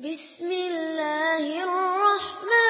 بسم الله الرحمن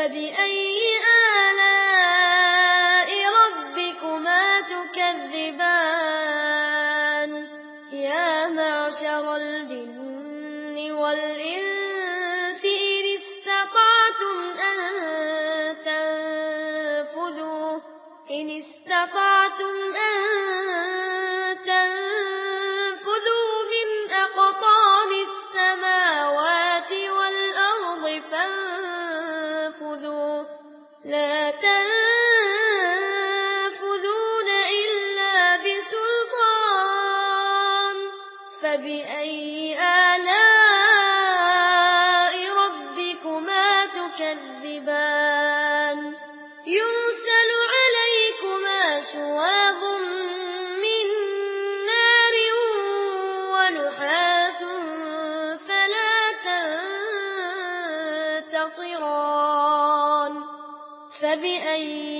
فبأي آلاء تكذبان يرسل عليكما شواظ من نار ونحاس فلا تنتصران. فبأي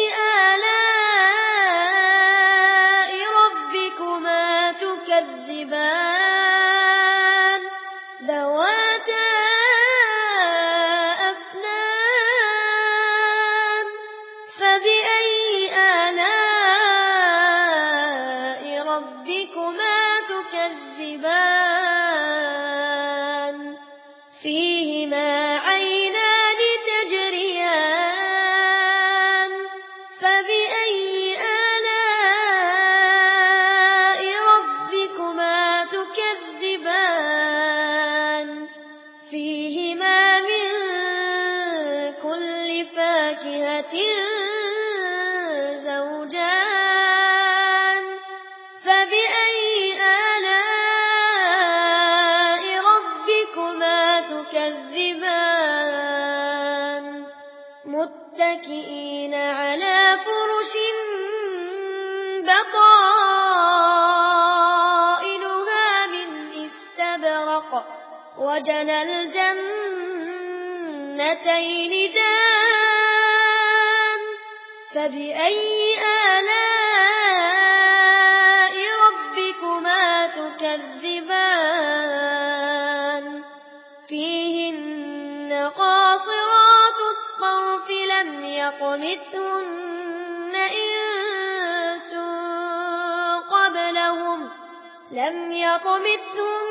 الرحمن. متكئين على فرش بطائلها من استبرق. وجن الجنتين دان. فبأي آلاء ربكما تكذبان؟ يطمثهن إنس قبلهم. لم يطمثهن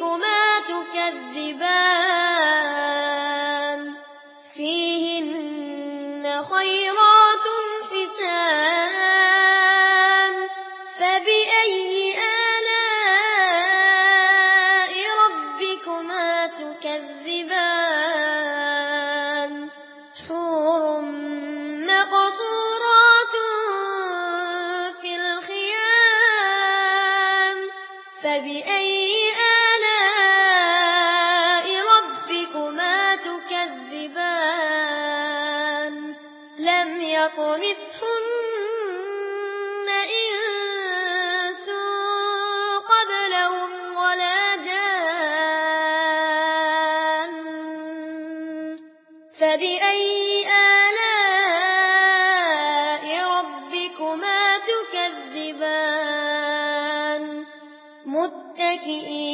ربكما تكذبان فيهن خيرا متكئين